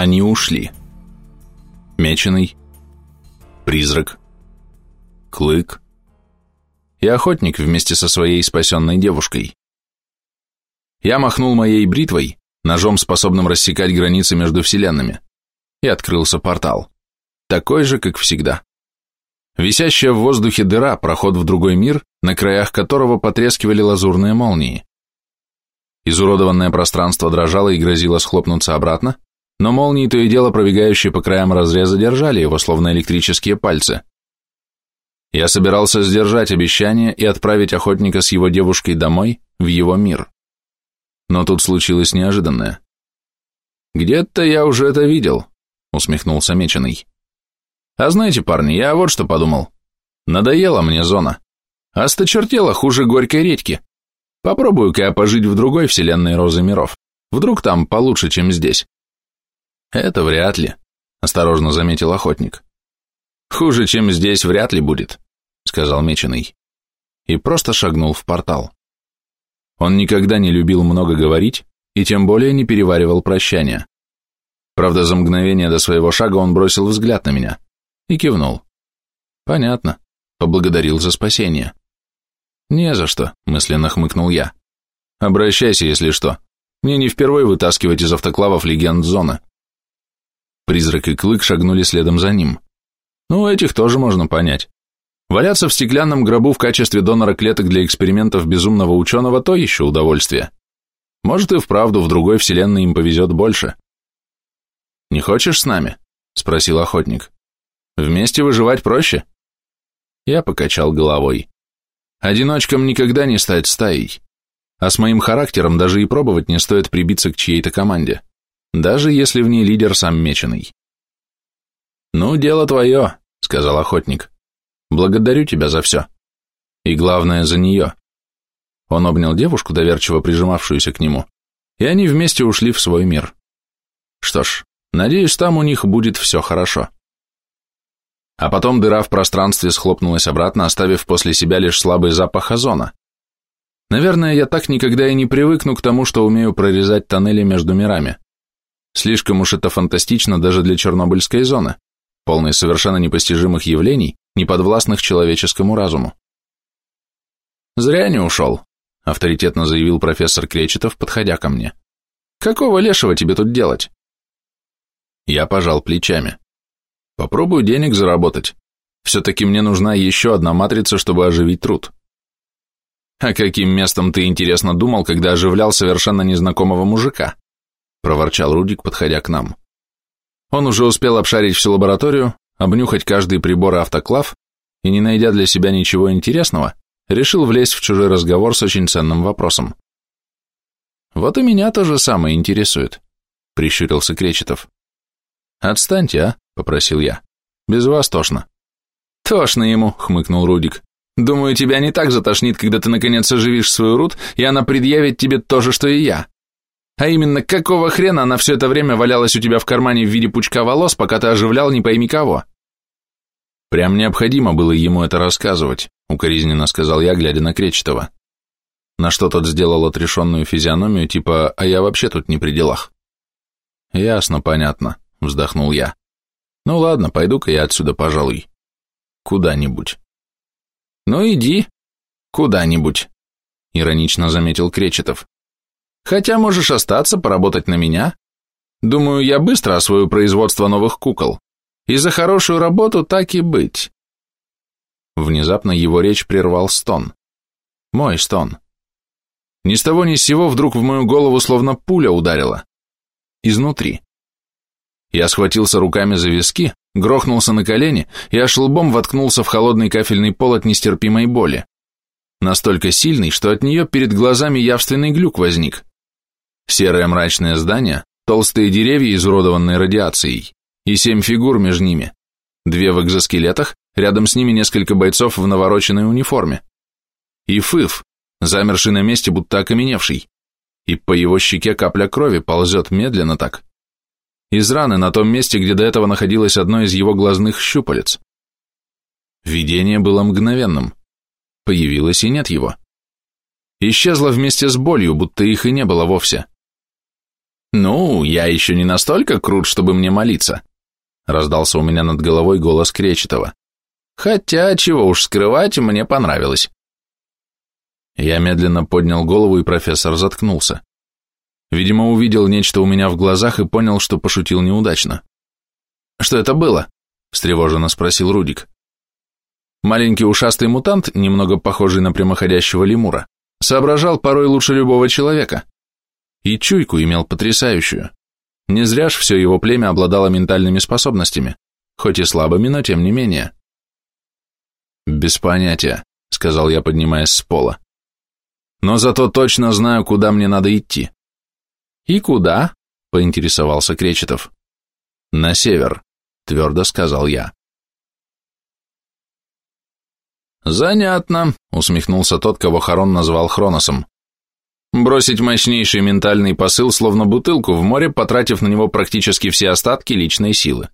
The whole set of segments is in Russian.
Они ушли. Меченый, призрак, клык и охотник вместе со своей спасенной девушкой. Я махнул моей бритвой, ножом, способным рассекать границы между вселенными, и открылся портал. Такой же, как всегда. Висящая в воздухе дыра, проход в другой мир, на краях которого потрескивали лазурные молнии. Изуродованное пространство дрожало и грозило схлопнуться обратно, но молнии то и дело пробегающие по краям разреза держали его, словно электрические пальцы. Я собирался сдержать обещание и отправить охотника с его девушкой домой, в его мир. Но тут случилось неожиданное. «Где-то я уже это видел», — усмехнулся Меченый. «А знаете, парни, я вот что подумал. Надоела мне зона. Осточертела хуже горькой редьки. Попробую-ка я пожить в другой вселенной Розы Миров. Вдруг там получше, чем здесь». «Это вряд ли», — осторожно заметил охотник. «Хуже, чем здесь, вряд ли будет», — сказал Меченый. И просто шагнул в портал. Он никогда не любил много говорить и тем более не переваривал прощания. Правда, за мгновение до своего шага он бросил взгляд на меня и кивнул. «Понятно», — поблагодарил за спасение. «Не за что», — мысленно хмыкнул я. «Обращайся, если что. Мне не впервые вытаскивать из автоклавов легенд зоны». Призрак и Клык шагнули следом за ним. Ну, этих тоже можно понять. Валяться в стеклянном гробу в качестве донора клеток для экспериментов безумного ученого – то еще удовольствие. Может и вправду в другой вселенной им повезет больше. «Не хочешь с нами?» – спросил охотник. «Вместе выживать проще?» Я покачал головой. Одиночкам никогда не стать стаей. А с моим характером даже и пробовать не стоит прибиться к чьей-то команде даже если в ней лидер сам меченый. «Ну, дело твое», — сказал охотник. «Благодарю тебя за все. И главное, за нее». Он обнял девушку, доверчиво прижимавшуюся к нему, и они вместе ушли в свой мир. Что ж, надеюсь, там у них будет все хорошо. А потом дыра в пространстве схлопнулась обратно, оставив после себя лишь слабый запах озона. Наверное, я так никогда и не привыкну к тому, что умею прорезать тоннели между мирами. Слишком уж это фантастично даже для Чернобыльской зоны, полной совершенно непостижимых явлений, неподвластных человеческому разуму. «Зря не ушел», — авторитетно заявил профессор Кречетов, подходя ко мне. «Какого лешего тебе тут делать?» Я пожал плечами. «Попробую денег заработать. Все-таки мне нужна еще одна матрица, чтобы оживить труд». «А каким местом ты, интересно, думал, когда оживлял совершенно незнакомого мужика?» Проворчал Рудик, подходя к нам. Он уже успел обшарить всю лабораторию, обнюхать каждый прибор и автоклав, и, не найдя для себя ничего интересного, решил влезть в чужой разговор с очень ценным вопросом. «Вот и меня то же самое интересует», — прищурился Кречетов. «Отстаньте, а?» — попросил я. «Без вас тошно». «Тошно ему», — хмыкнул Рудик. «Думаю, тебя не так затошнит, когда ты наконец оживишь свою Рут, и она предъявит тебе то же, что и я. А именно, какого хрена она все это время валялась у тебя в кармане в виде пучка волос, пока ты оживлял не пойми кого? Прям необходимо было ему это рассказывать, укоризненно сказал я, глядя на Кречетова. На что тот сделал отрешенную физиономию, типа «а я вообще тут не при делах». «Ясно, понятно», — вздохнул я. «Ну ладно, пойду-ка я отсюда, пожалуй. Куда-нибудь». «Ну иди, куда-нибудь», — иронично заметил Кречетов. Хотя можешь остаться, поработать на меня. Думаю, я быстро освою производство новых кукол. И за хорошую работу так и быть. Внезапно его речь прервал стон. Мой стон. Ни с того ни с сего вдруг в мою голову словно пуля ударила. Изнутри. Я схватился руками за виски, грохнулся на колени и аж лбом воткнулся в холодный кафельный пол от нестерпимой боли. Настолько сильный, что от нее перед глазами явственный глюк возник. Серое мрачное здание, толстые деревья, изуродованные радиацией, и семь фигур между ними. Две в экзоскелетах, рядом с ними несколько бойцов в навороченной униформе. И Фыф, замерший на месте, будто окаменевший. И по его щеке капля крови ползет медленно так. Из раны на том месте, где до этого находилось одно из его глазных щупалец. Видение было мгновенным. Появилось и нет его. Исчезло вместе с болью, будто их и не было вовсе. «Ну, я еще не настолько крут, чтобы мне молиться», — раздался у меня над головой голос Кречетова. «Хотя, чего уж скрывать, мне понравилось». Я медленно поднял голову, и профессор заткнулся. Видимо, увидел нечто у меня в глазах и понял, что пошутил неудачно. «Что это было?» – встревоженно спросил Рудик. Маленький ушастый мутант, немного похожий на прямоходящего лемура, соображал порой лучше любого человека. И чуйку имел потрясающую. Не зря ж все его племя обладало ментальными способностями, хоть и слабыми, но тем не менее. «Без понятия», — сказал я, поднимаясь с пола. «Но зато точно знаю, куда мне надо идти». «И куда?» — поинтересовался Кречетов. «На север», — твердо сказал я. «Занятно», — усмехнулся тот, кого Харон назвал Хроносом. «Бросить мощнейший ментальный посыл, словно бутылку в море, потратив на него практически все остатки личной силы.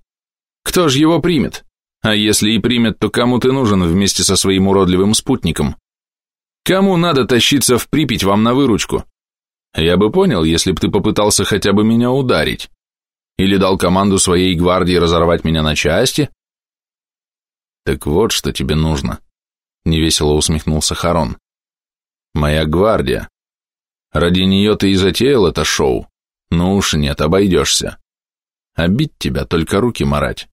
Кто ж его примет? А если и примет, то кому ты нужен вместе со своим уродливым спутником? Кому надо тащиться в Припять вам на выручку? Я бы понял, если бы ты попытался хотя бы меня ударить. Или дал команду своей гвардии разорвать меня на части. Так вот, что тебе нужно невесело усмехнулся Харон. Моя гвардия. Ради нее ты и затеял это шоу. Ну уж нет, обойдешься. Обить тебя, только руки марать.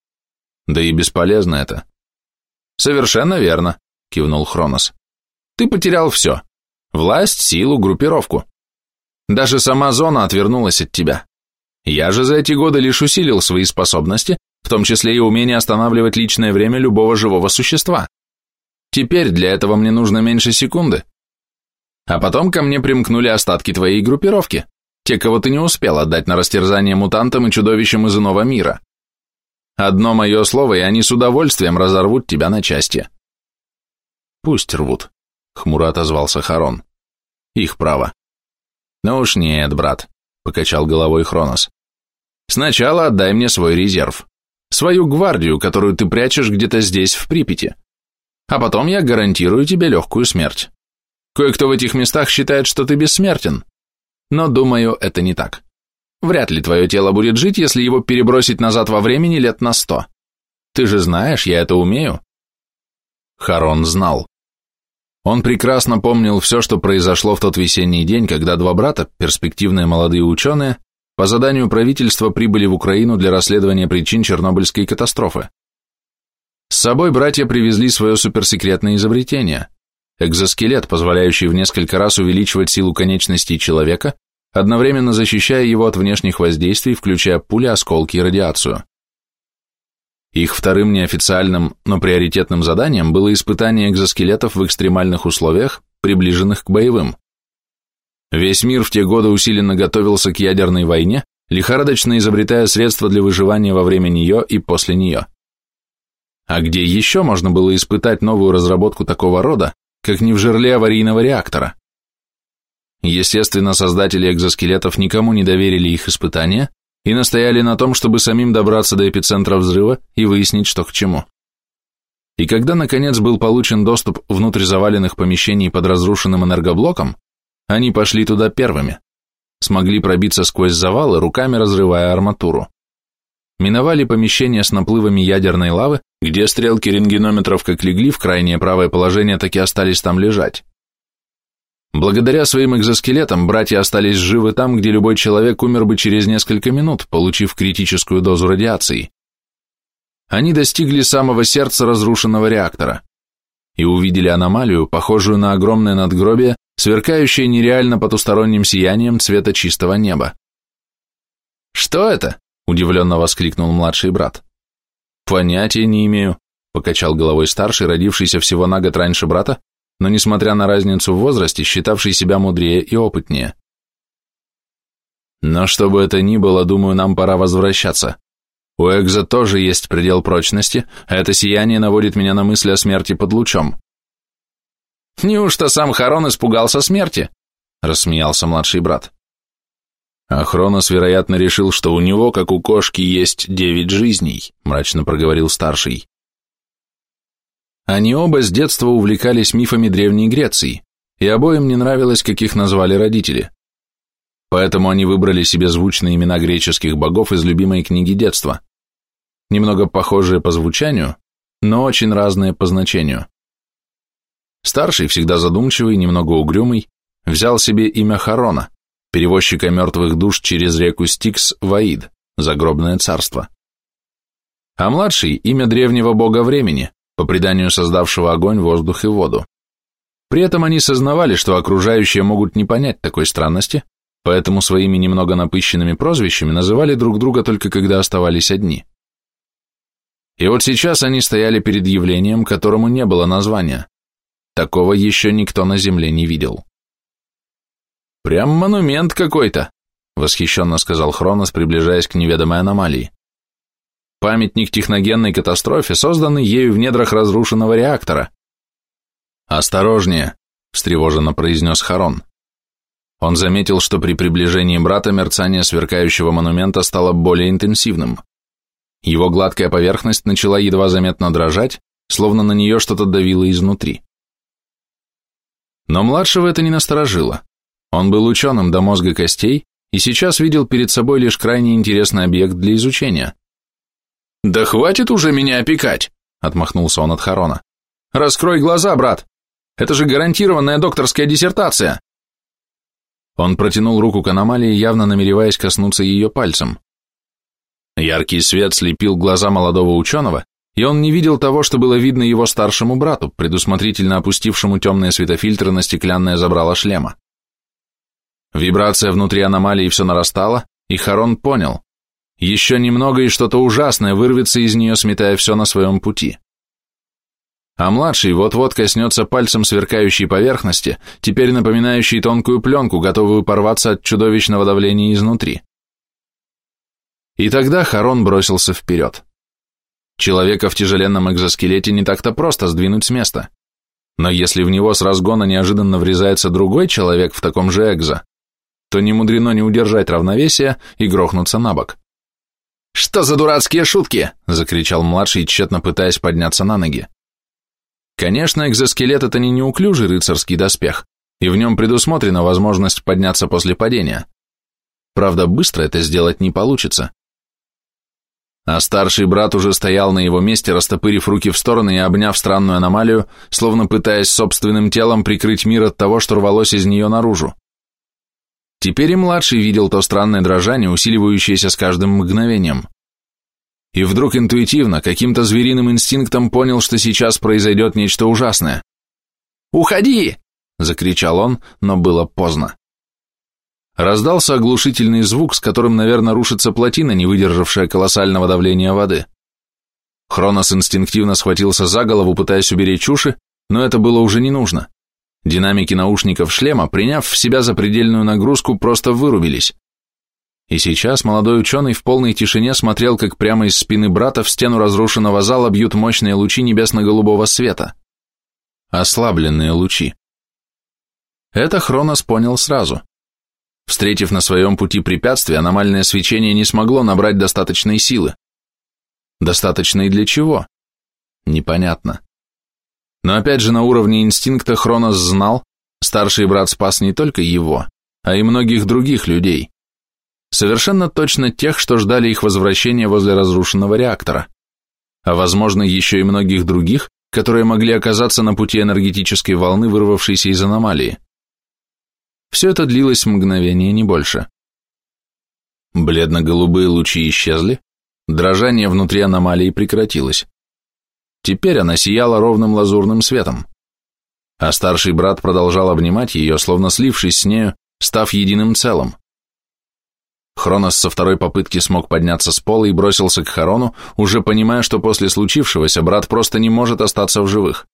Да и бесполезно это. Совершенно верно, кивнул Хронос. Ты потерял все. Власть, силу, группировку. Даже сама зона отвернулась от тебя. Я же за эти годы лишь усилил свои способности, в том числе и умение останавливать личное время любого живого существа. Теперь для этого мне нужно меньше секунды. А потом ко мне примкнули остатки твоей группировки, те, кого ты не успел отдать на растерзание мутантам и чудовищам из иного мира. Одно мое слово, и они с удовольствием разорвут тебя на части. Пусть рвут, хмуро отозвался Харон. Их право. Ну уж нет, брат, покачал головой Хронос. Сначала отдай мне свой резерв, свою гвардию, которую ты прячешь где-то здесь, в Припяти а потом я гарантирую тебе легкую смерть. Кое-кто в этих местах считает, что ты бессмертен, но, думаю, это не так. Вряд ли твое тело будет жить, если его перебросить назад во времени лет на сто. Ты же знаешь, я это умею. Харон знал. Он прекрасно помнил все, что произошло в тот весенний день, когда два брата, перспективные молодые ученые, по заданию правительства прибыли в Украину для расследования причин Чернобыльской катастрофы. С собой братья привезли свое суперсекретное изобретение – экзоскелет, позволяющий в несколько раз увеличивать силу конечностей человека, одновременно защищая его от внешних воздействий, включая пули, осколки и радиацию. Их вторым неофициальным, но приоритетным заданием было испытание экзоскелетов в экстремальных условиях, приближенных к боевым. Весь мир в те годы усиленно готовился к ядерной войне, лихорадочно изобретая средства для выживания во время нее и после нее. А где еще можно было испытать новую разработку такого рода, как не в жерле аварийного реактора? Естественно, создатели экзоскелетов никому не доверили их испытания и настояли на том, чтобы самим добраться до эпицентра взрыва и выяснить, что к чему. И когда, наконец, был получен доступ внутрь заваленных помещений под разрушенным энергоблоком, они пошли туда первыми, смогли пробиться сквозь завалы, руками разрывая арматуру миновали помещение с наплывами ядерной лавы, где стрелки рентгенометров как легли в крайнее правое положение, так и остались там лежать. Благодаря своим экзоскелетам братья остались живы там, где любой человек умер бы через несколько минут, получив критическую дозу радиации. Они достигли самого сердца разрушенного реактора и увидели аномалию, похожую на огромное надгробие, сверкающее нереально потусторонним сиянием цвета чистого неба. «Что это?» Удивленно воскликнул младший брат. Понятия не имею, покачал головой старший, родившийся всего на год раньше брата, но, несмотря на разницу в возрасте, считавший себя мудрее и опытнее. Но что бы это ни было, думаю, нам пора возвращаться. У Экза тоже есть предел прочности, а это сияние наводит меня на мысли о смерти под лучом. Неужто сам Харон испугался смерти? Рассмеялся младший брат. А Хронос, вероятно, решил, что у него, как у кошки, есть девять жизней, мрачно проговорил старший. Они оба с детства увлекались мифами Древней Греции, и обоим не нравилось, как их назвали родители. Поэтому они выбрали себе звучные имена греческих богов из любимой книги детства. Немного похожие по звучанию, но очень разные по значению. Старший, всегда задумчивый, немного угрюмый, взял себе имя Харона, перевозчика мертвых душ через реку Стикс в Аид, загробное царство. А младший – имя древнего бога времени, по преданию создавшего огонь, воздух и воду. При этом они сознавали, что окружающие могут не понять такой странности, поэтому своими немного напыщенными прозвищами называли друг друга только когда оставались одни. И вот сейчас они стояли перед явлением, которому не было названия. Такого еще никто на Земле не видел. «Прям монумент какой-то», — восхищенно сказал Хронос, приближаясь к неведомой аномалии. «Памятник техногенной катастрофе, созданный ею в недрах разрушенного реактора». «Осторожнее», — встревоженно произнес Харон. Он заметил, что при приближении брата мерцание сверкающего монумента стало более интенсивным. Его гладкая поверхность начала едва заметно дрожать, словно на нее что-то давило изнутри. Но младшего это не насторожило. Он был ученым до мозга костей и сейчас видел перед собой лишь крайне интересный объект для изучения. «Да хватит уже меня опекать!» – отмахнулся он от Харона. «Раскрой глаза, брат! Это же гарантированная докторская диссертация!» Он протянул руку к аномалии, явно намереваясь коснуться ее пальцем. Яркий свет слепил глаза молодого ученого, и он не видел того, что было видно его старшему брату, предусмотрительно опустившему темные светофильтры на стеклянное забрало шлема. Вибрация внутри аномалии все нарастала, и Харон понял. Еще немного, и что-то ужасное вырвется из нее, сметая все на своем пути. А младший вот-вот коснется пальцем сверкающей поверхности, теперь напоминающей тонкую пленку, готовую порваться от чудовищного давления изнутри. И тогда Харон бросился вперед. Человека в тяжеленном экзоскелете не так-то просто сдвинуть с места. Но если в него с разгона неожиданно врезается другой человек в таком же экзо, то не мудрено не удержать равновесие и грохнуться на бок. «Что за дурацкие шутки?» – закричал младший, тщетно пытаясь подняться на ноги. Конечно, экзоскелет – это не неуклюжий рыцарский доспех, и в нем предусмотрена возможность подняться после падения. Правда, быстро это сделать не получится. А старший брат уже стоял на его месте, растопырив руки в стороны и обняв странную аномалию, словно пытаясь собственным телом прикрыть мир от того, что рвалось из нее наружу. Теперь и младший видел то странное дрожание, усиливающееся с каждым мгновением. И вдруг интуитивно, каким-то звериным инстинктом понял, что сейчас произойдет нечто ужасное. «Уходи!» – закричал он, но было поздно. Раздался оглушительный звук, с которым, наверное, рушится плотина, не выдержавшая колоссального давления воды. Хронос инстинктивно схватился за голову, пытаясь уберечь уши, но это было уже не нужно. Динамики наушников шлема, приняв в себя запредельную нагрузку, просто вырубились. И сейчас молодой ученый в полной тишине смотрел, как прямо из спины брата в стену разрушенного зала бьют мощные лучи небесно-голубого света. Ослабленные лучи. Это Хронос понял сразу. Встретив на своем пути препятствие, аномальное свечение не смогло набрать достаточной силы. Достаточной для чего? Непонятно. Но опять же на уровне инстинкта Хронос знал, старший брат спас не только его, а и многих других людей. Совершенно точно тех, что ждали их возвращения возле разрушенного реактора. А возможно еще и многих других, которые могли оказаться на пути энергетической волны, вырвавшейся из аномалии. Все это длилось мгновение, не больше. Бледно-голубые лучи исчезли, дрожание внутри аномалии прекратилось. Теперь она сияла ровным лазурным светом. А старший брат продолжал обнимать ее, словно слившись с нею, став единым целым. Хронос со второй попытки смог подняться с пола и бросился к Харону, уже понимая, что после случившегося брат просто не может остаться в живых.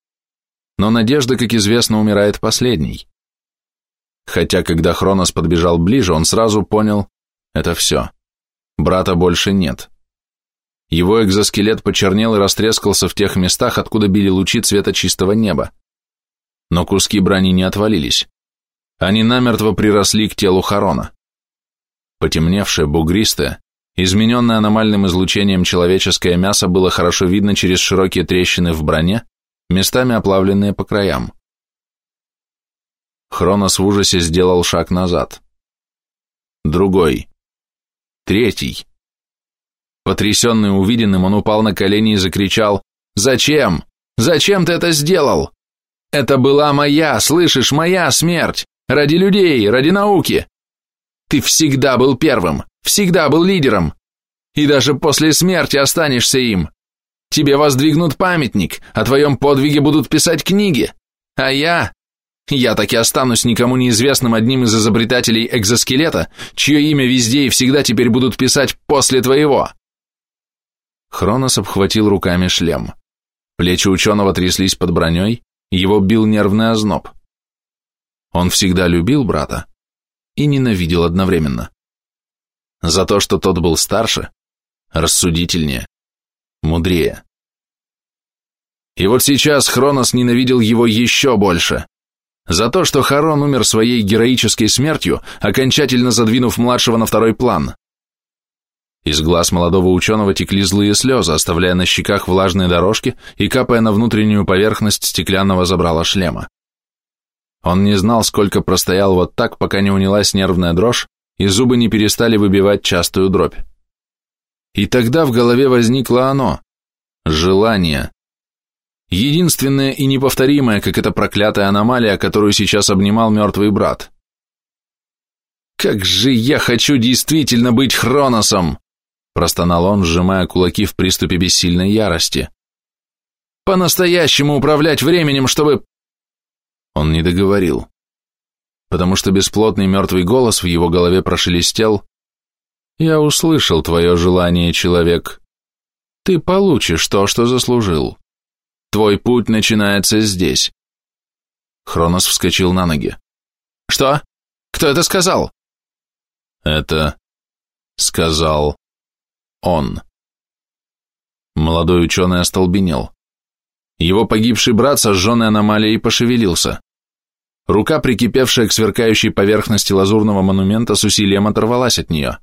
Но надежда, как известно, умирает последней. Хотя, когда Хронос подбежал ближе, он сразу понял – это все. Брата больше нет. Его экзоскелет почернел и растрескался в тех местах, откуда били лучи цвета чистого неба. Но куски брони не отвалились. Они намертво приросли к телу Харона. Потемневшее, бугристое, измененное аномальным излучением человеческое мясо было хорошо видно через широкие трещины в броне, местами оплавленные по краям. Хронос в ужасе сделал шаг назад. другой, третий. Потрясенный увиденным, он упал на колени и закричал «Зачем? Зачем ты это сделал? Это была моя, слышишь, моя смерть! Ради людей, ради науки! Ты всегда был первым, всегда был лидером, и даже после смерти останешься им. Тебе воздвигнут памятник, о твоем подвиге будут писать книги, а я... Я так и останусь никому неизвестным одним из изобретателей экзоскелета, чье имя везде и всегда теперь будут писать после твоего. Хронос обхватил руками шлем. Плечи ученого тряслись под броней, его бил нервный озноб. Он всегда любил брата и ненавидел одновременно. За то, что тот был старше, рассудительнее, мудрее. И вот сейчас Хронос ненавидел его еще больше. За то, что Харон умер своей героической смертью, окончательно задвинув младшего на второй план. Из глаз молодого ученого текли злые слезы, оставляя на щеках влажные дорожки и капая на внутреннюю поверхность стеклянного забрала шлема. Он не знал, сколько простоял вот так, пока не унялась нервная дрожь, и зубы не перестали выбивать частую дробь. И тогда в голове возникло оно – желание. Единственное и неповторимое, как эта проклятая аномалия, которую сейчас обнимал мертвый брат. «Как же я хочу действительно быть Хроносом!» – простонал он, сжимая кулаки в приступе бессильной ярости. «По-настоящему управлять временем, чтобы...» Он не договорил, потому что бесплотный мертвый голос в его голове прошелестел «Я услышал твое желание, человек. Ты получишь то, что заслужил. Твой путь начинается здесь». Хронос вскочил на ноги. «Что? Кто это сказал?» «Это сказал он». Молодой ученый остолбенел. Его погибший брат, сожженный аномалией, пошевелился. Рука, прикипевшая к сверкающей поверхности лазурного монумента, с усилием оторвалась от нее.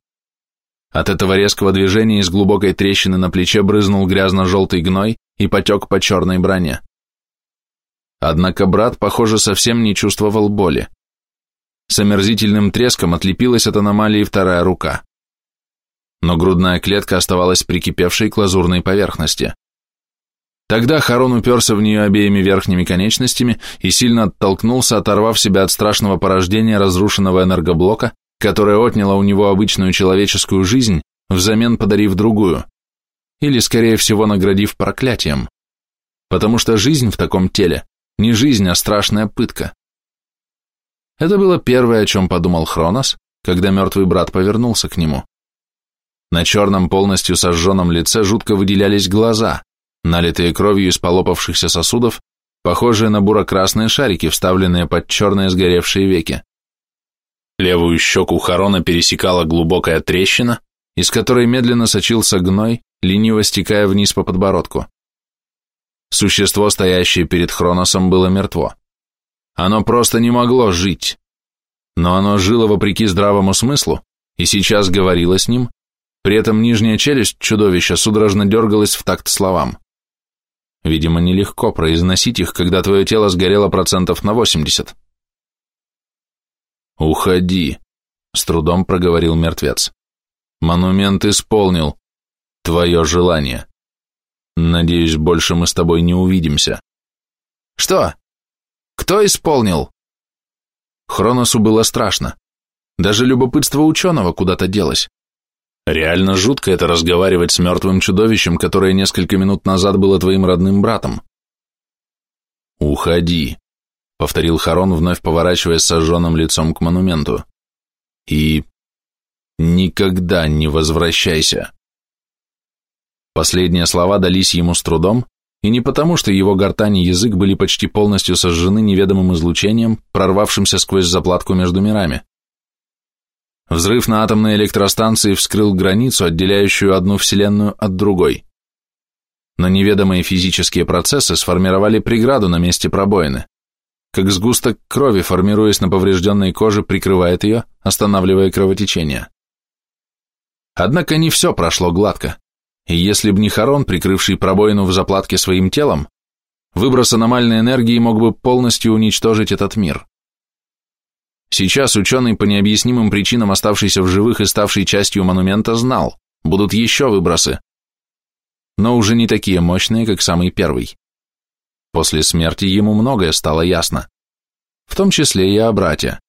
От этого резкого движения из глубокой трещины на плече брызнул грязно-желтый гной и потек по черной броне. Однако брат, похоже, совсем не чувствовал боли. С омерзительным треском отлепилась от аномалии вторая рука. Но грудная клетка оставалась прикипевшей к лазурной поверхности. Тогда Харон уперся в нее обеими верхними конечностями и сильно оттолкнулся, оторвав себя от страшного порождения разрушенного энергоблока которая отняла у него обычную человеческую жизнь, взамен подарив другую, или, скорее всего, наградив проклятием, потому что жизнь в таком теле не жизнь, а страшная пытка. Это было первое, о чем подумал Хронос, когда мертвый брат повернулся к нему. На черном полностью сожженном лице жутко выделялись глаза, налитые кровью из полопавшихся сосудов, похожие на буро-красные шарики, вставленные под черные сгоревшие веки. Левую щеку Харона пересекала глубокая трещина, из которой медленно сочился гной, лениво стекая вниз по подбородку. Существо, стоящее перед Хроносом, было мертво. Оно просто не могло жить. Но оно жило вопреки здравому смыслу и сейчас говорило с ним, при этом нижняя челюсть чудовища судорожно дергалась в такт словам. Видимо, нелегко произносить их, когда твое тело сгорело процентов на 80. «Уходи», — с трудом проговорил мертвец. «Монумент исполнил твое желание. Надеюсь, больше мы с тобой не увидимся». «Что? Кто исполнил?» Хроносу было страшно. Даже любопытство ученого куда-то делось. Реально жутко это разговаривать с мертвым чудовищем, которое несколько минут назад было твоим родным братом. «Уходи», — повторил Харон, вновь поворачиваясь сожженным лицом к монументу. «И никогда не возвращайся». Последние слова дались ему с трудом, и не потому, что его гортань и язык были почти полностью сожжены неведомым излучением, прорвавшимся сквозь заплатку между мирами. Взрыв на атомной электростанции вскрыл границу, отделяющую одну вселенную от другой. Но неведомые физические процессы сформировали преграду на месте пробоины как сгусток крови, формируясь на поврежденной коже, прикрывает ее, останавливая кровотечение. Однако не все прошло гладко, и если б не Харон, прикрывший пробоину в заплатке своим телом, выброс аномальной энергии мог бы полностью уничтожить этот мир. Сейчас ученый, по необъяснимым причинам оставшийся в живых и ставший частью монумента, знал, будут еще выбросы. Но уже не такие мощные, как самый первый. После смерти ему многое стало ясно. В том числе и о брате.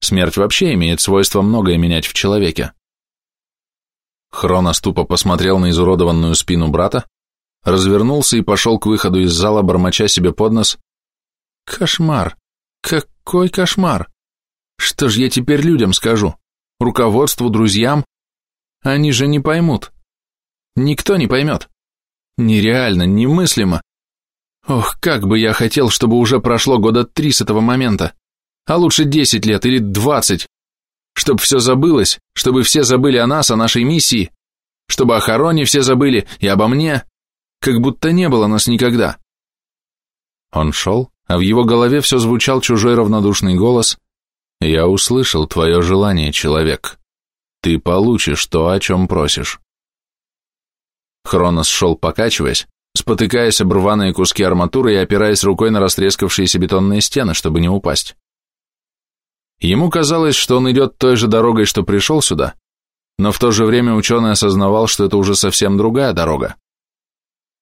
Смерть вообще имеет свойство многое менять в человеке. Хронос тупо посмотрел на изуродованную спину брата, развернулся и пошел к выходу из зала, бормоча себе под нос. «Кошмар! Какой кошмар! Что ж я теперь людям скажу? Руководству, друзьям? Они же не поймут. Никто не поймет. Нереально, немыслимо. Ох, как бы я хотел, чтобы уже прошло года три с этого момента, а лучше десять лет или двадцать, чтобы все забылось, чтобы все забыли о нас, о нашей миссии, чтобы о Хароне все забыли и обо мне, как будто не было нас никогда. Он шел, а в его голове все звучал чужой равнодушный голос «Я услышал твое желание, человек. Ты получишь то, о чем просишь». Хронос шел покачиваясь, спотыкаясь об рваные куски арматуры и опираясь рукой на растрескавшиеся бетонные стены, чтобы не упасть. Ему казалось, что он идет той же дорогой, что пришел сюда, но в то же время ученый осознавал, что это уже совсем другая дорога.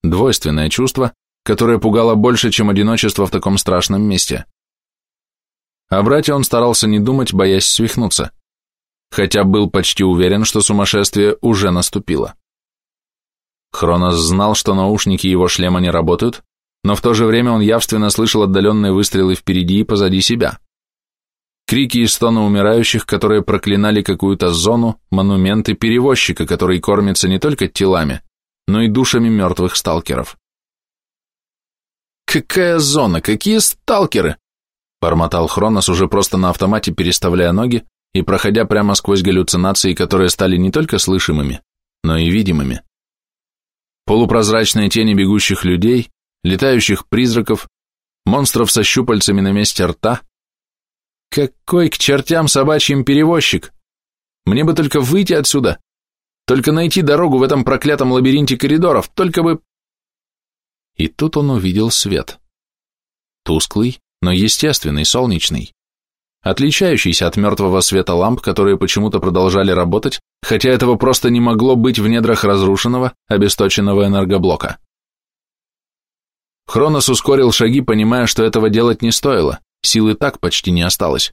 Двойственное чувство, которое пугало больше, чем одиночество в таком страшном месте. О брате он старался не думать, боясь свихнуться, хотя был почти уверен, что сумасшествие уже наступило. Хронос знал, что наушники его шлема не работают, но в то же время он явственно слышал отдаленные выстрелы впереди и позади себя. Крики и стоны умирающих, которые проклинали какую-то зону, монументы перевозчика, который кормится не только телами, но и душами мертвых сталкеров. «Какая зона? Какие сталкеры?» Бормотал Хронос уже просто на автомате, переставляя ноги и проходя прямо сквозь галлюцинации, которые стали не только слышимыми, но и видимыми. Полупрозрачные тени бегущих людей, летающих призраков, монстров со щупальцами на месте рта, какой к чертям собачьим перевозчик? Мне бы только выйти отсюда. Только найти дорогу в этом проклятом лабиринте коридоров, только бы... И тут он увидел свет. Тусклый, но естественный, солнечный. Отличающийся от мертвого света ламп, которые почему-то продолжали работать, хотя этого просто не могло быть в недрах разрушенного, обесточенного энергоблока. Хронос ускорил шаги, понимая, что этого делать не стоило. Силы так почти не осталось.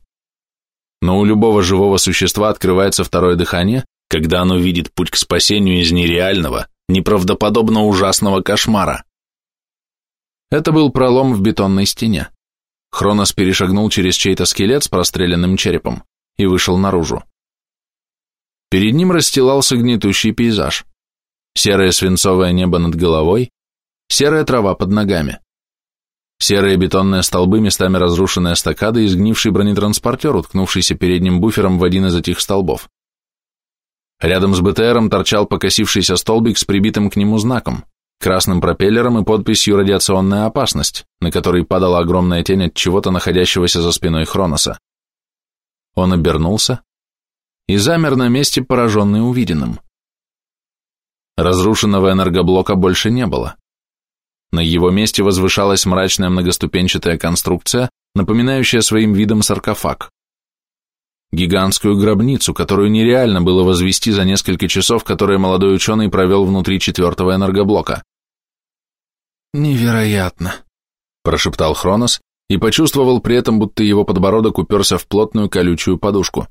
Но у любого живого существа открывается второе дыхание, когда оно видит путь к спасению из нереального, неправдоподобно ужасного кошмара. Это был пролом в бетонной стене. Хронос перешагнул через чей-то скелет с простреленным черепом и вышел наружу. Перед ним расстилался гнетущий пейзаж. Серое свинцовое небо над головой, серая трава под ногами. Серые бетонные столбы, местами разрушенные эстакады и сгнивший бронетранспортер, уткнувшийся передним буфером в один из этих столбов. Рядом с БТРом торчал покосившийся столбик с прибитым к нему знаком, красным пропеллером и подписью «Радиационная опасность», на который падала огромная тень от чего-то находящегося за спиной Хроноса. Он обернулся и замер на месте, пораженный увиденным. Разрушенного энергоблока больше не было. На его месте возвышалась мрачная многоступенчатая конструкция, напоминающая своим видом саркофаг. Гигантскую гробницу, которую нереально было возвести за несколько часов, которые молодой ученый провел внутри четвертого энергоблока. «Невероятно», – прошептал Хронос и почувствовал при этом, будто его подбородок уперся в плотную колючую подушку.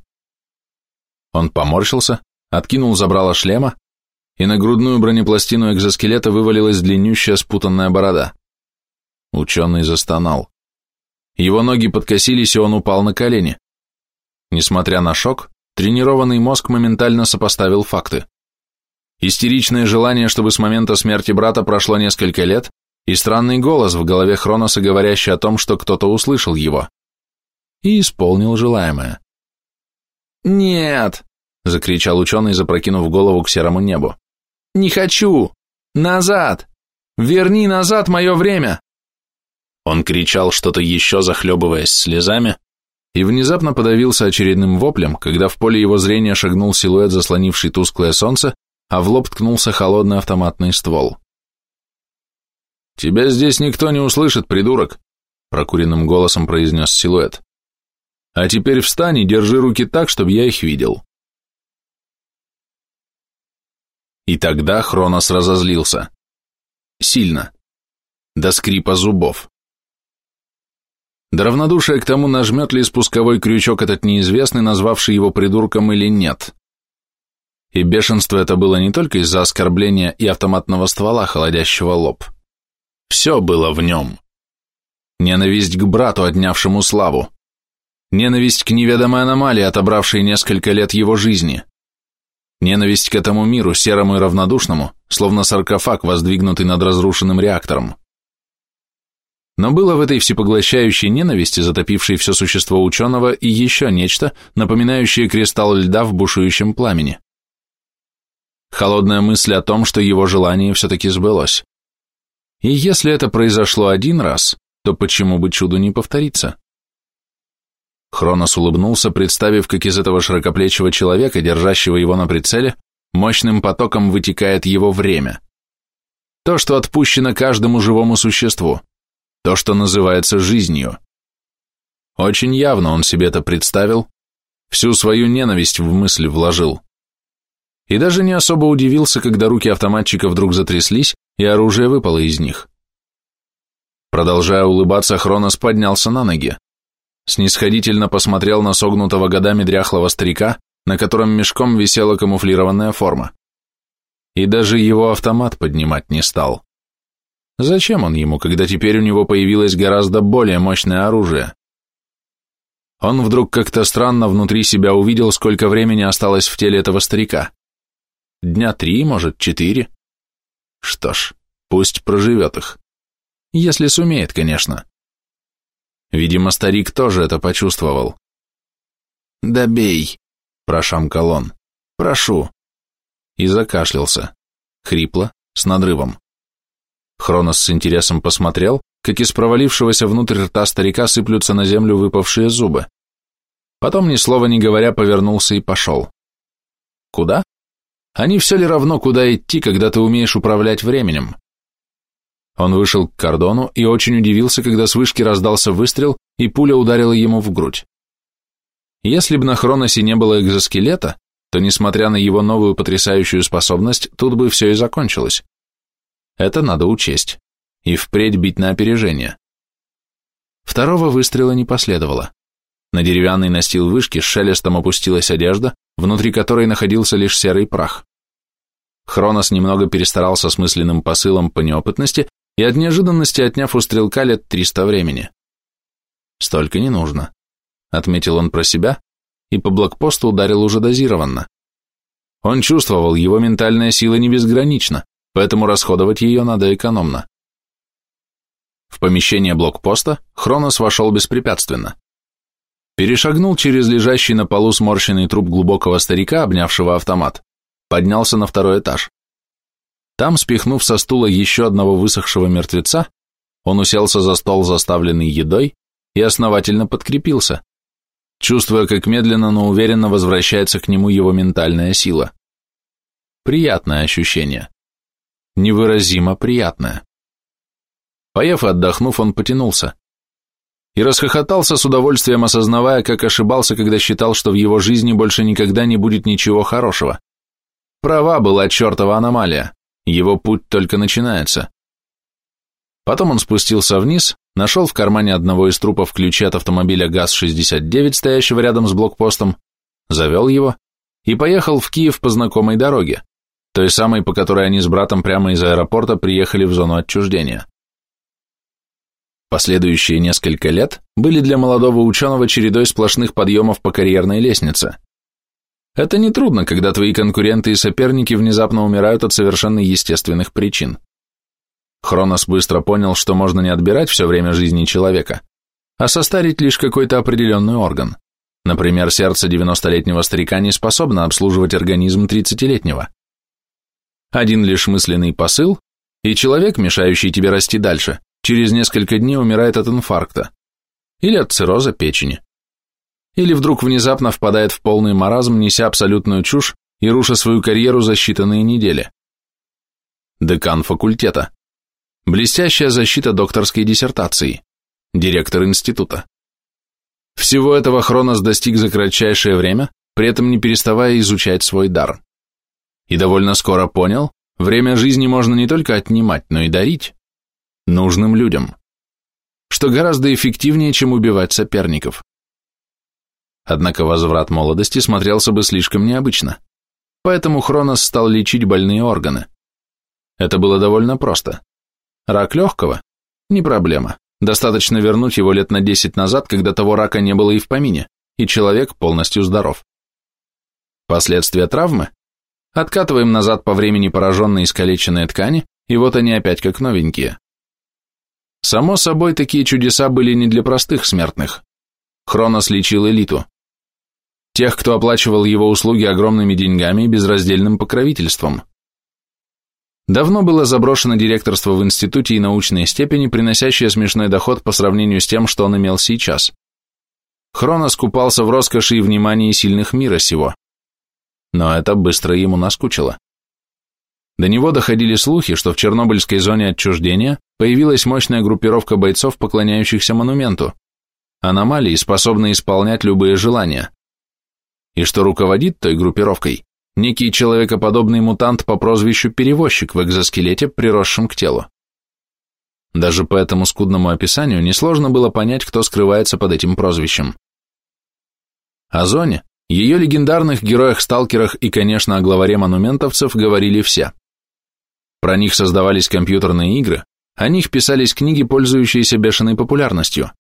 Он поморщился, откинул забрало шлема и на грудную бронепластину экзоскелета вывалилась длиннющая спутанная борода. Ученый застонал. Его ноги подкосились, и он упал на колени. Несмотря на шок, тренированный мозг моментально сопоставил факты. Истеричное желание, чтобы с момента смерти брата прошло несколько лет, и странный голос в голове Хроноса, говорящий о том, что кто-то услышал его. И исполнил желаемое. «Нет!» — закричал ученый, запрокинув голову к серому небу. Не хочу! Назад! Верни назад мое время!» Он кричал что-то еще, захлебываясь слезами, и внезапно подавился очередным воплем, когда в поле его зрения шагнул силуэт, заслонивший тусклое солнце, а в лоб ткнулся холодный автоматный ствол. «Тебя здесь никто не услышит, придурок», — прокуренным голосом произнес силуэт. А теперь встань и держи руки так, чтобы я их видел. И тогда Хронос разозлился. Сильно. До скрипа зубов. До равнодушия к тому, нажмет ли спусковой крючок этот неизвестный, назвавший его придурком или нет. И бешенство это было не только из-за оскорбления и автоматного ствола, холодящего лоб. Все было в нем. Ненависть к брату, отнявшему славу. Ненависть к неведомой аномалии, отобравшей несколько лет его жизни. Ненависть к этому миру, серому и равнодушному, словно саркофаг, воздвигнутый над разрушенным реактором. Но было в этой всепоглощающей ненависти, затопившей все существо ученого, и еще нечто, напоминающее кристалл льда в бушующем пламени. Холодная мысль о том, что его желание все-таки сбылось. И если это произошло один раз, то почему бы чуду не повториться? Хронос улыбнулся, представив, как из этого широкоплечего человека, держащего его на прицеле, мощным потоком вытекает его время. То, что отпущено каждому живому существу, то, что называется жизнью. Очень явно он себе это представил, всю свою ненависть в мысль вложил. И даже не особо удивился, когда руки автоматчика вдруг затряслись, и оружие выпало из них. Продолжая улыбаться, Хронос поднялся на ноги снисходительно посмотрел на согнутого годами дряхлого старика, на котором мешком висела камуфлированная форма. И даже его автомат поднимать не стал. Зачем он ему, когда теперь у него появилось гораздо более мощное оружие? Он вдруг как-то странно внутри себя увидел, сколько времени осталось в теле этого старика. Дня три, может, четыре. Что ж, пусть проживет их. Если сумеет, конечно. Видимо, старик тоже это почувствовал. «Добей», — прошамкал он. «Прошу». И закашлялся. Хрипло, с надрывом. Хронос с интересом посмотрел, как из провалившегося внутрь рта старика сыплются на землю выпавшие зубы. Потом, ни слова не говоря, повернулся и пошел. Куда? А не все ли равно, куда идти, когда ты умеешь управлять временем? Он вышел к кордону и очень удивился, когда с вышки раздался выстрел, и пуля ударила ему в грудь. Если бы на Хроносе не было экзоскелета, то, несмотря на его новую потрясающую способность, тут бы все и закончилось. Это надо учесть. И впредь бить на опережение. Второго выстрела не последовало. На деревянный настил вышки с шелестом опустилась одежда, внутри которой находился лишь серый прах. Хронос немного перестарался с мысленным посылом по неопытности и от неожиданности отняв у стрелка лет триста времени. Столько не нужно, отметил он про себя и по блокпосту ударил уже дозированно. Он чувствовал, его ментальная сила не безгранична, поэтому расходовать ее надо экономно. В помещение блокпоста Хронос вошел беспрепятственно. Перешагнул через лежащий на полу сморщенный труп глубокого старика, обнявшего автомат, поднялся на второй этаж. Там, спихнув со стула еще одного высохшего мертвеца, он уселся за стол, заставленный едой, и основательно подкрепился, чувствуя, как медленно, но уверенно возвращается к нему его ментальная сила. Приятное ощущение. Невыразимо приятное. Поев и отдохнув, он потянулся. И расхохотался с удовольствием, осознавая, как ошибался, когда считал, что в его жизни больше никогда не будет ничего хорошего. Права была чертова аномалия. Его путь только начинается. Потом он спустился вниз, нашел в кармане одного из трупов ключи от автомобиля ГАЗ-69, стоящего рядом с блокпостом, завел его и поехал в Киев по знакомой дороге, той самой, по которой они с братом прямо из аэропорта приехали в зону отчуждения. Последующие несколько лет были для молодого ученого чередой сплошных подъемов по карьерной лестнице. Это нетрудно, когда твои конкуренты и соперники внезапно умирают от совершенно естественных причин. Хронос быстро понял, что можно не отбирать все время жизни человека, а состарить лишь какой-то определенный орган. Например, сердце 90-летнего старика не способно обслуживать организм 30-летнего. Один лишь мысленный посыл, и человек, мешающий тебе расти дальше, через несколько дней умирает от инфаркта или от цирроза печени или вдруг внезапно впадает в полный маразм, неся абсолютную чушь и руша свою карьеру за считанные недели. Декан факультета. Блестящая защита докторской диссертации. Директор института. Всего этого Хронос достиг за кратчайшее время, при этом не переставая изучать свой дар. И довольно скоро понял, время жизни можно не только отнимать, но и дарить нужным людям, что гораздо эффективнее, чем убивать соперников. Однако возврат молодости смотрелся бы слишком необычно, поэтому Хронос стал лечить больные органы. Это было довольно просто. Рак легкого? Не проблема. Достаточно вернуть его лет на 10 назад, когда того рака не было и в помине, и человек полностью здоров. Последствия травмы? Откатываем назад по времени пораженные искалеченные ткани, и вот они опять как новенькие. Само собой, такие чудеса были не для простых смертных. Хронос лечил элиту. Тех, кто оплачивал его услуги огромными деньгами и безраздельным покровительством. Давно было заброшено директорство в институте и научные степени, приносящее смешной доход по сравнению с тем, что он имел сейчас. Хронос купался в роскоши и внимании сильных мира сего. Но это быстро ему наскучило. До него доходили слухи, что в Чернобыльской зоне отчуждения появилась мощная группировка бойцов, поклоняющихся монументу, аномалии, способные исполнять любые желания. И что руководит той группировкой некий человекоподобный мутант по прозвищу Перевозчик в экзоскелете, приросшем к телу. Даже по этому скудному описанию несложно было понять, кто скрывается под этим прозвищем. О зоне, ее легендарных героях-сталкерах и, конечно, о главаре монументовцев говорили все. Про них создавались компьютерные игры, о них писались книги, пользующиеся бешеной популярностью.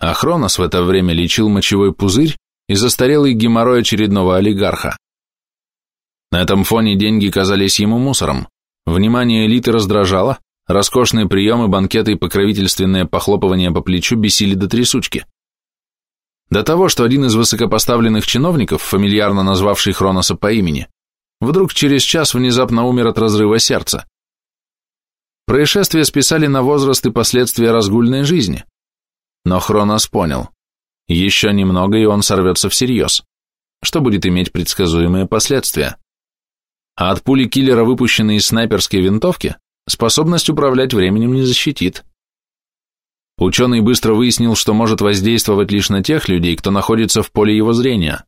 А Хронос в это время лечил мочевой пузырь и застарелый геморрой очередного олигарха. На этом фоне деньги казались ему мусором. Внимание элиты раздражало, роскошные приемы, банкеты и покровительственное похлопывание по плечу бесили до трясучки. До того, что один из высокопоставленных чиновников, фамильярно назвавший Хроноса по имени, вдруг через час внезапно умер от разрыва сердца. Происшествие списали на возраст и последствия разгульной жизни. Но Хронос понял, еще немного и он сорвется всерьез, что будет иметь предсказуемые последствия а от пули киллера, выпущенной из снайперской винтовки, способность управлять временем не защитит. Ученый быстро выяснил, что может воздействовать лишь на тех людей, кто находится в поле его зрения.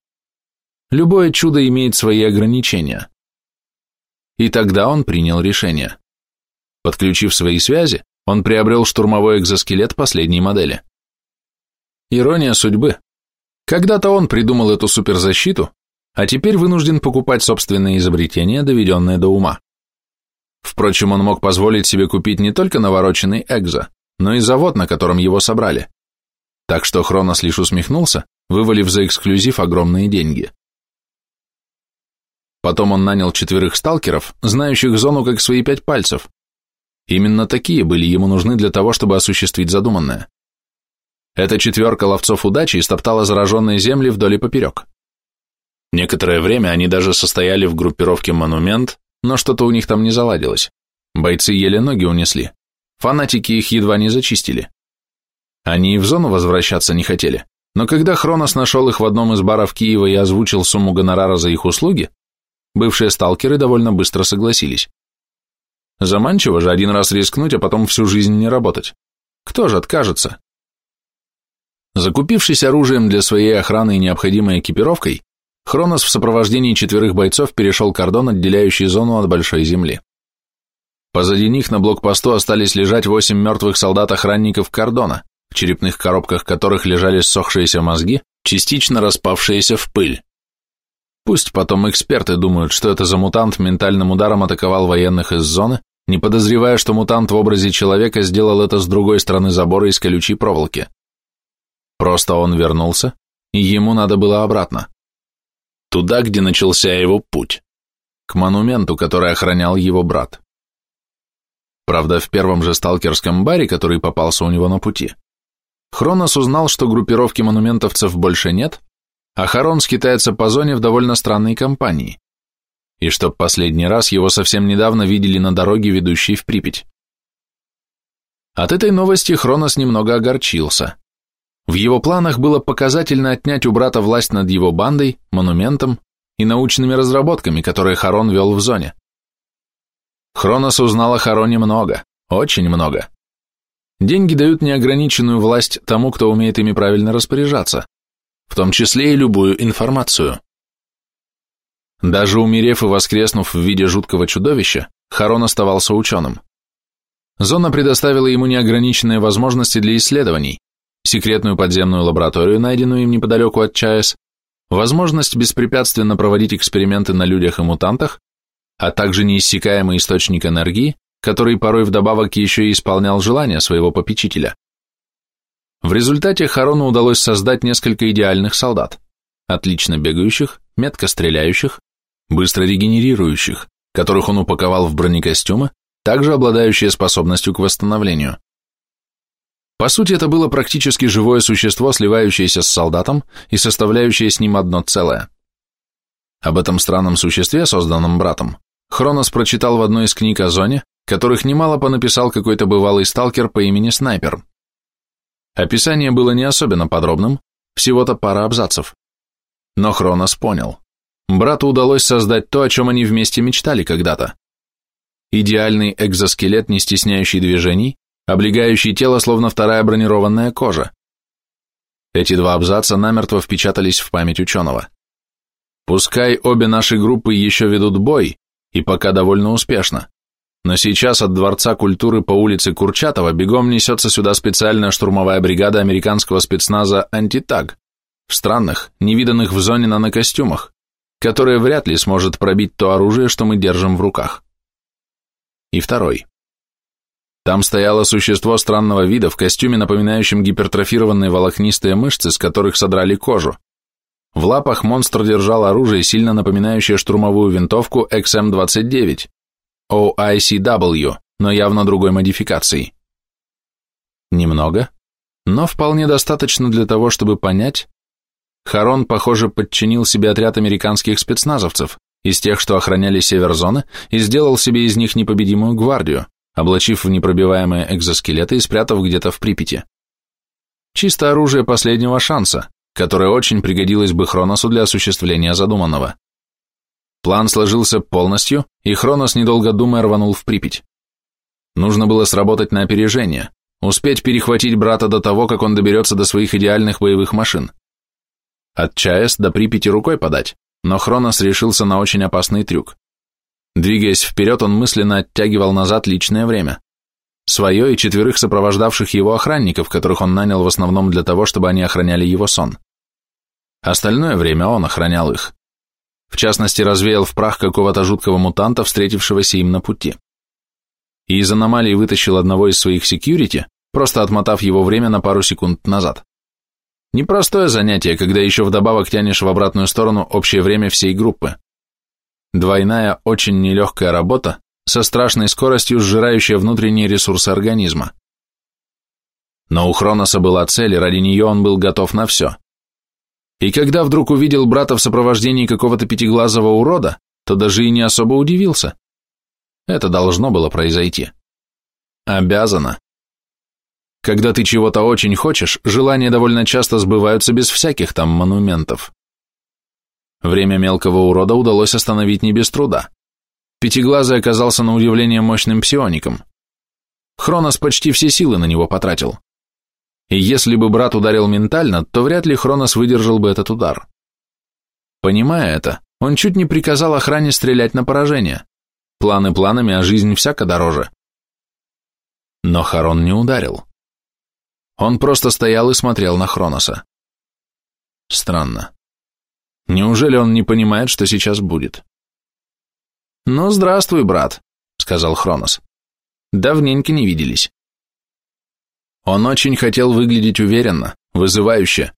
Любое чудо имеет свои ограничения. И тогда он принял решение. Подключив свои связи, он приобрел штурмовой экзоскелет последней модели. Ирония судьбы. Когда-то он придумал эту суперзащиту, а теперь вынужден покупать собственные изобретения, доведенные до ума. Впрочем, он мог позволить себе купить не только навороченный экзо, но и завод, на котором его собрали. Так что Хронос лишь усмехнулся, вывалив за эксклюзив огромные деньги. Потом он нанял четверых сталкеров, знающих зону как свои пять пальцев. Именно такие были ему нужны для того, чтобы осуществить задуманное. Эта четверка ловцов удачи истоптала зараженные земли вдоль и поперек. Некоторое время они даже состояли в группировке «Монумент», но что-то у них там не заладилось. Бойцы еле ноги унесли. Фанатики их едва не зачистили. Они и в зону возвращаться не хотели, но когда Хронос нашел их в одном из баров Киева и озвучил сумму гонорара за их услуги, бывшие сталкеры довольно быстро согласились. Заманчиво же один раз рискнуть, а потом всю жизнь не работать. Кто же откажется? Закупившись оружием для своей охраны и необходимой экипировкой, Хронос в сопровождении четверых бойцов перешел кордон, отделяющий зону от Большой Земли. Позади них на блокпосту остались лежать восемь мертвых солдат-охранников кордона, в черепных коробках которых лежали ссохшиеся мозги, частично распавшиеся в пыль. Пусть потом эксперты думают, что это за мутант ментальным ударом атаковал военных из зоны, не подозревая, что мутант в образе человека сделал это с другой стороны забора из колючей проволоки. Просто он вернулся, и ему надо было обратно туда, где начался его путь, к монументу, который охранял его брат. Правда, в первом же сталкерском баре, который попался у него на пути, Хронос узнал, что группировки монументовцев больше нет, а Харон скитается по зоне в довольно странной компании, и что последний раз его совсем недавно видели на дороге, ведущей в Припять. От этой новости Хронос немного огорчился. В его планах было показательно отнять у брата власть над его бандой, монументом и научными разработками, которые Харон вел в зоне. Хронос узнал о Хароне много, очень много. Деньги дают неограниченную власть тому, кто умеет ими правильно распоряжаться, в том числе и любую информацию. Даже умерев и воскреснув в виде жуткого чудовища, Харон оставался ученым. Зона предоставила ему неограниченные возможности для исследований, секретную подземную лабораторию, найденную им неподалеку от ЧАЭС, возможность беспрепятственно проводить эксперименты на людях и мутантах, а также неиссякаемый источник энергии, который порой вдобавок еще и исполнял желания своего попечителя. В результате Харону удалось создать несколько идеальных солдат, отлично бегающих, метко стреляющих, быстро регенерирующих, которых он упаковал в бронекостюмы, также обладающие способностью к восстановлению. По сути, это было практически живое существо, сливающееся с солдатом и составляющее с ним одно целое. Об этом странном существе, созданном братом, Хронос прочитал в одной из книг о зоне, которых немало понаписал какой-то бывалый сталкер по имени Снайпер. Описание было не особенно подробным, всего-то пара абзацев. Но Хронос понял. Брату удалось создать то, о чем они вместе мечтали когда-то. Идеальный экзоскелет, не стесняющий движений, облегающий тело, словно вторая бронированная кожа. Эти два абзаца намертво впечатались в память ученого. Пускай обе наши группы еще ведут бой, и пока довольно успешно, но сейчас от Дворца культуры по улице Курчатова бегом несется сюда специальная штурмовая бригада американского спецназа «Антитаг» в странных, невиданных в зоне нанокостюмах, которое вряд ли сможет пробить то оружие, что мы держим в руках. И второй. Там стояло существо странного вида в костюме, напоминающем гипертрофированные волокнистые мышцы, с которых содрали кожу. В лапах монстр держал оружие, сильно напоминающее штурмовую винтовку XM-29, OICW, но явно другой модификации. Немного, но вполне достаточно для того, чтобы понять, Харон, похоже, подчинил себе отряд американских спецназовцев, из тех, что охраняли север зоны, и сделал себе из них непобедимую гвардию, облачив в непробиваемые экзоскелеты и спрятав где-то в Припяти. Чисто оружие последнего шанса, которое очень пригодилось бы Хроносу для осуществления задуманного. План сложился полностью, и Хронос, недолго думая, рванул в Припять. Нужно было сработать на опережение, успеть перехватить брата до того, как он доберется до своих идеальных боевых машин. От ЧАЭС до Припяти рукой подать, но Хронос решился на очень опасный трюк. Двигаясь вперед, он мысленно оттягивал назад личное время. Свое и четверых сопровождавших его охранников, которых он нанял в основном для того, чтобы они охраняли его сон. Остальное время он охранял их. В частности, развеял в прах какого-то жуткого мутанта, встретившегося им на пути. И из аномалии вытащил одного из своих секьюрити, просто отмотав его время на пару секунд назад. Непростое занятие, когда еще вдобавок тянешь в обратную сторону общее время всей группы. Двойная, очень нелегкая работа, со страшной скоростью сжирающая внутренние ресурсы организма. Но у Хроноса была цель, и ради нее он был готов на все. И когда вдруг увидел брата в сопровождении какого-то пятиглазого урода, то даже и не особо удивился. Это должно было произойти. Обязано. Когда ты чего-то очень хочешь, желания довольно часто сбываются без всяких там монументов. Время мелкого урода удалось остановить не без труда. Пятиглазый оказался на удивление мощным псиоником. Хронос почти все силы на него потратил. И если бы брат ударил ментально, то вряд ли Хронос выдержал бы этот удар. Понимая это, он чуть не приказал охране стрелять на поражение. Планы планами, а жизнь всяко дороже. Но Харон не ударил. Он просто стоял и смотрел на Хроноса. Странно. Неужели он не понимает, что сейчас будет? «Ну, здравствуй, брат», — сказал Хронос. «Давненько не виделись». Он очень хотел выглядеть уверенно, вызывающе,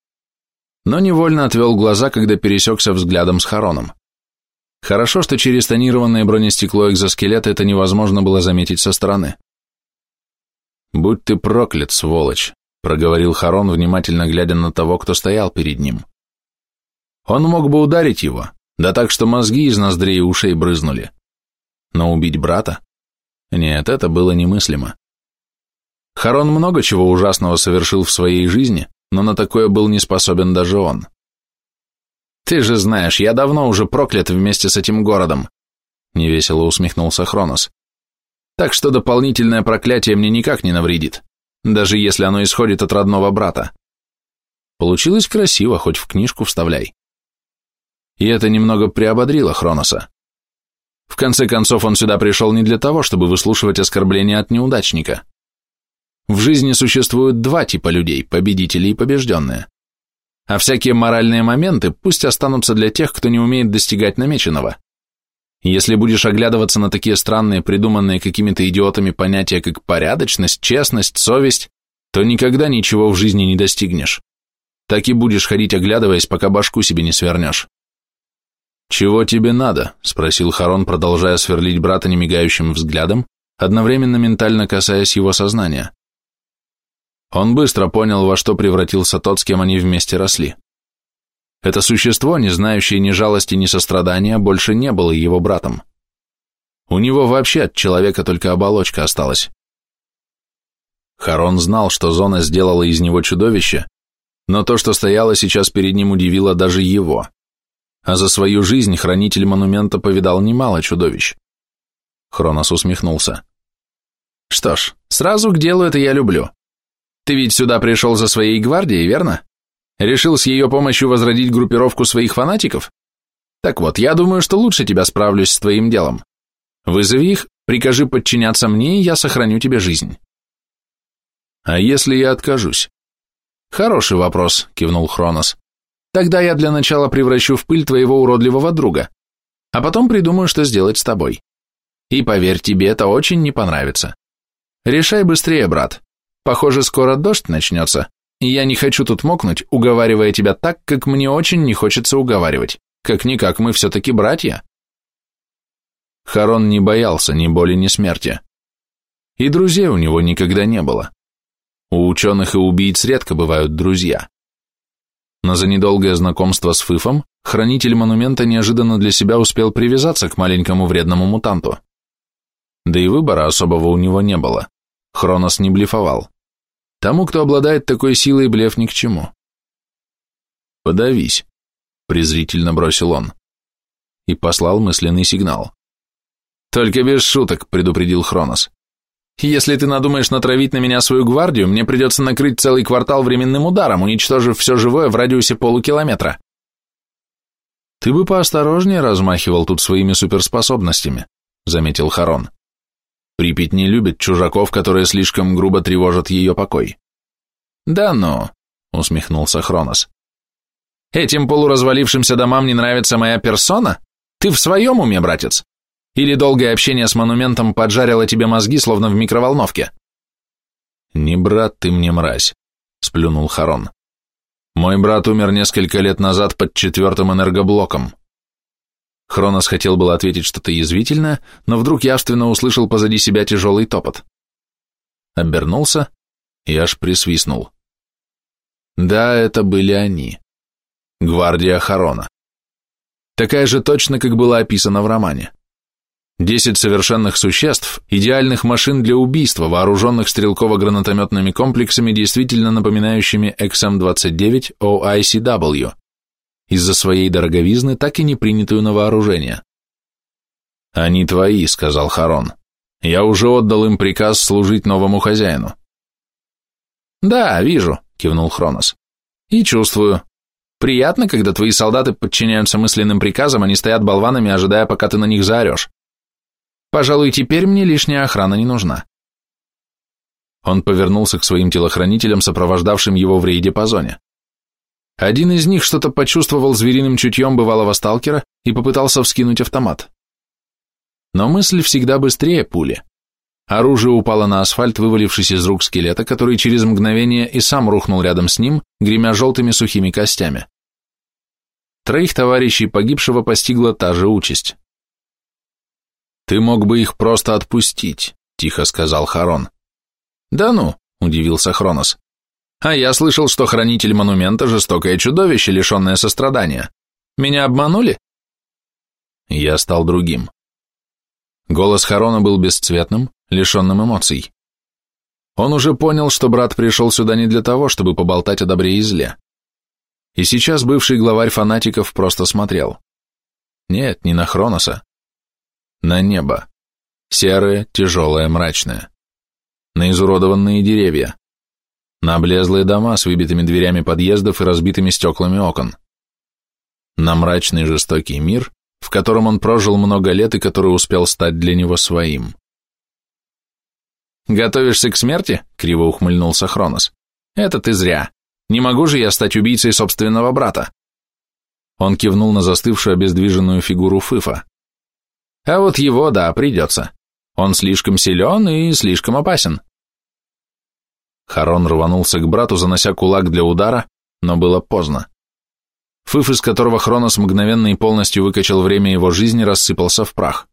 но невольно отвел глаза, когда пересекся взглядом с Хароном. Хорошо, что через тонированное бронестекло экзоскелета это невозможно было заметить со стороны. «Будь ты проклят, сволочь», проговорил Харон, внимательно глядя на того, кто стоял перед ним. Он мог бы ударить его, да так, что мозги из ноздрей и ушей брызнули. Но убить брата? Нет, это было немыслимо. Харон много чего ужасного совершил в своей жизни, но на такое был не способен даже он. «Ты же знаешь, я давно уже проклят вместе с этим городом», — невесело усмехнулся Хронос. «Так что дополнительное проклятие мне никак не навредит. даже если оно исходит от родного брата. Получилось красиво, хоть в книжку вставляй. И это немного приободрило Хроноса. В конце концов, он сюда пришел не для того, чтобы выслушивать оскорбления от неудачника. В жизни существуют два типа людей – победители и побежденные. А всякие моральные моменты пусть останутся для тех, кто не умеет достигать намеченного. Если будешь оглядываться на такие странные, придуманные какими-то идиотами понятия, как порядочность, честность, совесть, то никогда ничего в жизни не достигнешь. Так и будешь ходить, оглядываясь, пока башку себе не свернешь. «Чего тебе надо?» – спросил Харон, продолжая сверлить брата немигающим взглядом, одновременно ментально касаясь его сознания. Он быстро понял, во что превратился тот, с кем они вместе росли. Это существо, не знающее ни жалости, ни сострадания, больше не было его братом. У него вообще от человека только оболочка осталась. Харон знал, что зона сделала из него чудовище, но то, что стояло сейчас перед ним, удивило даже его. А за свою жизнь хранитель монумента повидал немало чудовищ. Хронос усмехнулся. Что ж, сразу к делу это я люблю. Ты ведь сюда пришел за своей гвардией, верно? Решил с ее помощью возродить группировку своих фанатиков? Так вот, я думаю, что лучше тебя справлюсь с твоим делом. Вызови их, прикажи подчиняться мне, и я сохраню тебе жизнь. А если я откажусь? Хороший вопрос, кивнул Хронос. Тогда я для начала превращу в пыль твоего уродливого друга, а потом придумаю, что сделать с тобой. И поверь, тебе это очень не понравится. Решай быстрее, брат. Похоже, скоро дождь начнется, и я не хочу тут мокнуть, уговаривая тебя так, как мне очень не хочется уговаривать. Как-никак мы все-таки братья. Харон не боялся ни боли, ни смерти. И друзей у него никогда не было. У ученых и убийц редко бывают друзья. Но за недолгое знакомство с Фыфом хранитель монумента неожиданно для себя успел привязаться к маленькому вредному мутанту. Да и выбора особого у него не было. Хронос не блефовал. Тому, кто обладает такой силой, блеф ни к чему. «Подавись», — презрительно бросил он. И послал мысленный сигнал. «Только без шуток», — предупредил Хронос. «Если ты надумаешь натравить на меня свою гвардию, мне придется накрыть целый квартал временным ударом, уничтожив все живое в радиусе полукилометра». «Ты бы поосторожнее размахивал тут своими суперспособностями», — заметил Харон. Припять не любит чужаков, которые слишком грубо тревожат ее покой. Да ну, усмехнулся Хронос. Этим полуразвалившимся домам не нравится моя персона? Ты в своем уме, братец? Или долгое общение с монументом поджарило тебе мозги, словно в микроволновке? Не брат ты мне, мразь, сплюнул Харон. Мой брат умер несколько лет назад под четвертым энергоблоком. Хронос хотел было ответить что-то язвительное, но вдруг явственно услышал позади себя тяжелый топот. Обернулся и аж присвистнул. Да, это были они. Гвардия Харона. Такая же точно, как была описана в романе. Десять совершенных существ, идеальных машин для убийства, вооруженных стрелково-гранатометными комплексами, действительно напоминающими XM-29 OICW из-за своей дороговизны, так и не принятую на вооружение. «Они твои», — сказал Харон. «Я уже отдал им приказ служить новому хозяину». «Да, вижу», — кивнул Хронос. «И чувствую. Приятно, когда твои солдаты подчиняются мысленным приказам, не стоят болванами, ожидая, пока ты на них заорешь. Пожалуй, теперь мне лишняя охрана не нужна». Он повернулся к своим телохранителям, сопровождавшим его в рейде по зоне. Один из них что-то почувствовал звериным чутьем бывалого сталкера и попытался вскинуть автомат. Но мысль всегда быстрее пули. Оружие упало на асфальт, вывалившись из рук скелета, который через мгновение и сам рухнул рядом с ним, гремя желтыми сухими костями. Троих товарищей погибшего постигла та же участь. «Ты мог бы их просто отпустить», — тихо сказал Харон. «Да ну», — удивился Хронос. А я слышал, что хранитель монумента – жестокое чудовище, лишенное сострадания. Меня обманули? Я стал другим. Голос Харона был бесцветным, лишенным эмоций. Он уже понял, что брат пришел сюда не для того, чтобы поболтать о добре и зле. И сейчас бывший главарь фанатиков просто смотрел. Нет, не на Хроноса. На небо. Серое, тяжелое, мрачное. На изуродованные деревья на облезлые дома с выбитыми дверями подъездов и разбитыми стеклами окон, на мрачный жестокий мир, в котором он прожил много лет и который успел стать для него своим. «Готовишься к смерти?» — криво ухмыльнулся Хронос. «Это ты зря. Не могу же я стать убийцей собственного брата». Он кивнул на застывшую обездвиженную фигуру Фыфа. «А вот его, да, придется. Он слишком силен и слишком опасен». Харон рванулся к брату, занося кулак для удара, но было поздно. Фыф, из которого Хронос мгновенно и полностью выкачал время его жизни, рассыпался в прах.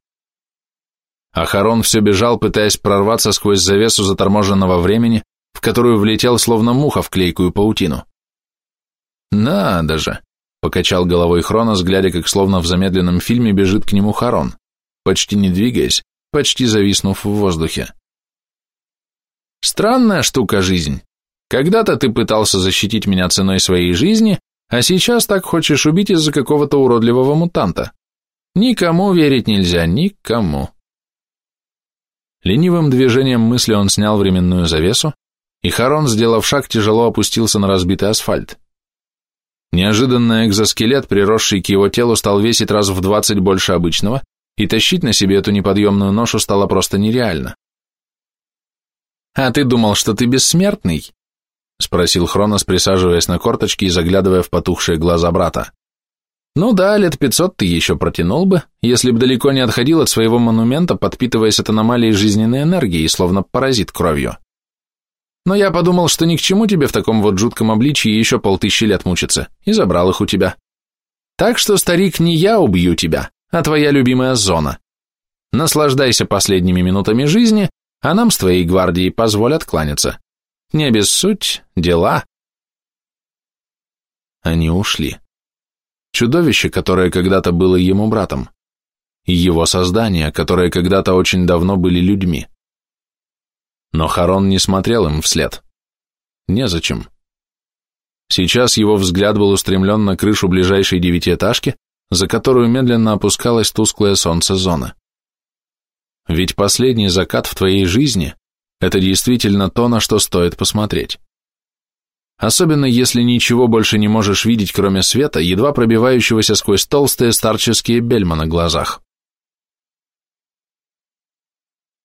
А Харон все бежал, пытаясь прорваться сквозь завесу заторможенного времени, в которую влетел словно муха в клейкую паутину. «Надо же!» — покачал головой Хронос, глядя, как словно в замедленном фильме бежит к нему Харон, почти не двигаясь, почти зависнув в воздухе. «Странная штука жизнь. Когда-то ты пытался защитить меня ценой своей жизни, а сейчас так хочешь убить из-за какого-то уродливого мутанта. Никому верить нельзя, никому». Ленивым движением мысли он снял временную завесу, и Харон, сделав шаг, тяжело опустился на разбитый асфальт. Неожиданно экзоскелет, приросший к его телу, стал весить раз в двадцать больше обычного, и тащить на себе эту неподъемную ношу стало просто нереально. «А ты думал, что ты бессмертный?» — спросил Хронос, присаживаясь на корточки и заглядывая в потухшие глаза брата. Ну да, лет пятьсот ты еще протянул бы, если бы далеко не отходил от своего монумента, подпитываясь от аномалии жизненной энергии, словно паразит кровью. Но я подумал, что ни к чему тебе в таком вот жутком обличии еще полтысячи лет мучиться, и забрал их у тебя. Так что, старик, не я убью тебя, а твоя любимая зона. Наслаждайся последними минутами жизни, а нам с твоей гвардией позволь откланяться. Не обессудь, дела. Они ушли. Чудовище, которое когда-то было ему братом. И его создания, которые когда-то очень давно были людьми. Но Харон не смотрел им вслед. Незачем. Сейчас его взгляд был устремлен на крышу ближайшей девятиэтажки, за которую медленно опускалось тусклое солнце зоны. Ведь последний закат в твоей жизни – это действительно то, на что стоит посмотреть. Особенно если ничего больше не можешь видеть, кроме света, едва пробивающегося сквозь толстые старческие бельма на глазах.